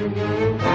Música